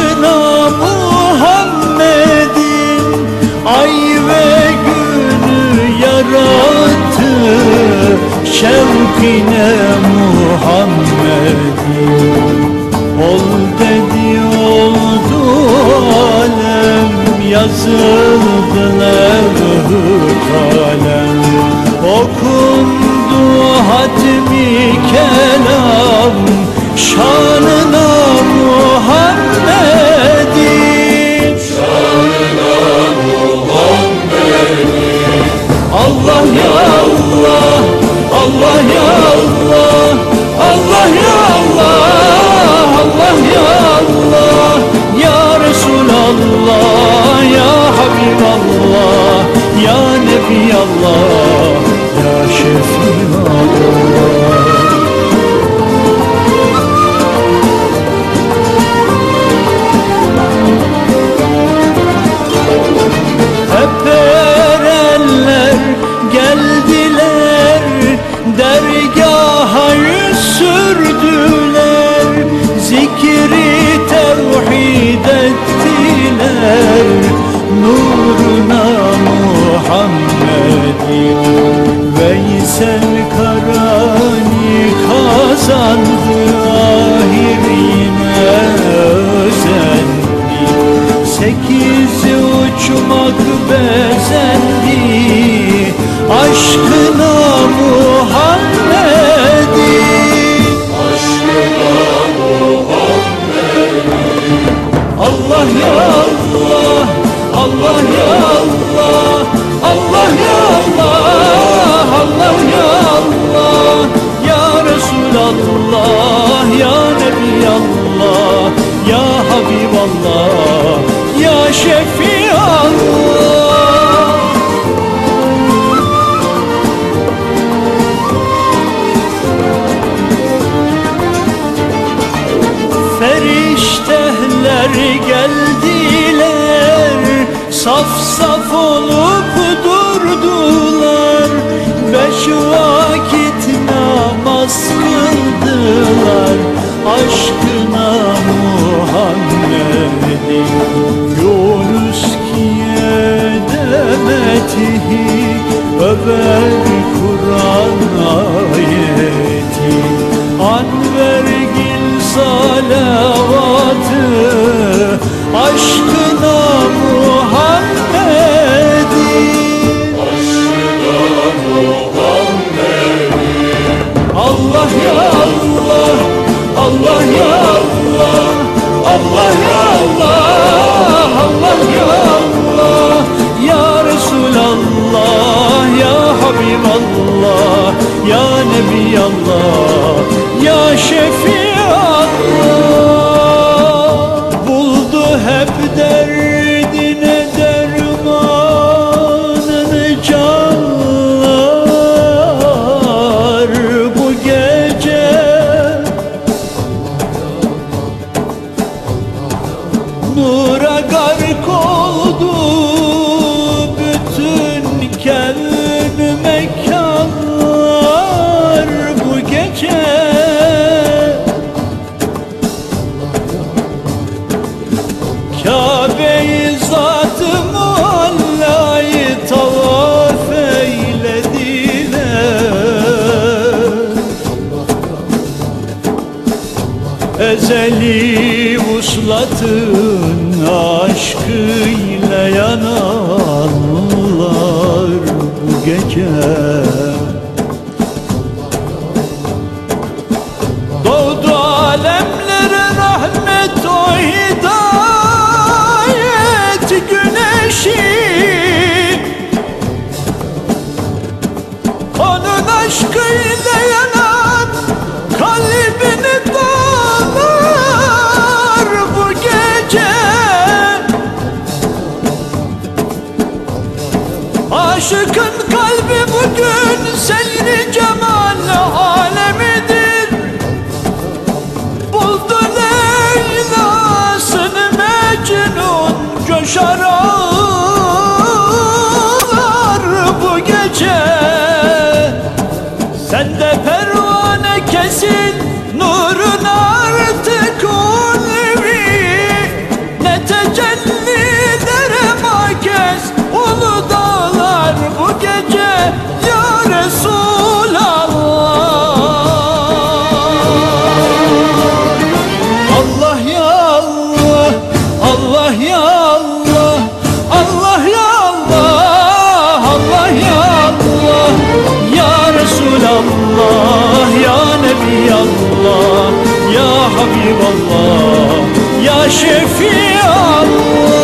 aşkına Muhammed'in ay ve günü yarattı. Şevkine Muhammed'in ol dedi oldu alem yazıldı levh-ı kalem. Okundu hatmi kelam şan 我有 Muhammed'i Veysel Karani kazandı ahirine özendi. Sekizi uçmak bezendi Aşkına Muhammed'i Aşkına Muhammed'i Allah ya Allah Allah ya Allah aşkına Muhammed'i Yunus ki edemetihi över Kur'an'a Huzura gark Ezeli vuslatın aşkıyla yananlar bu gece. Allah Ya Şefi Allah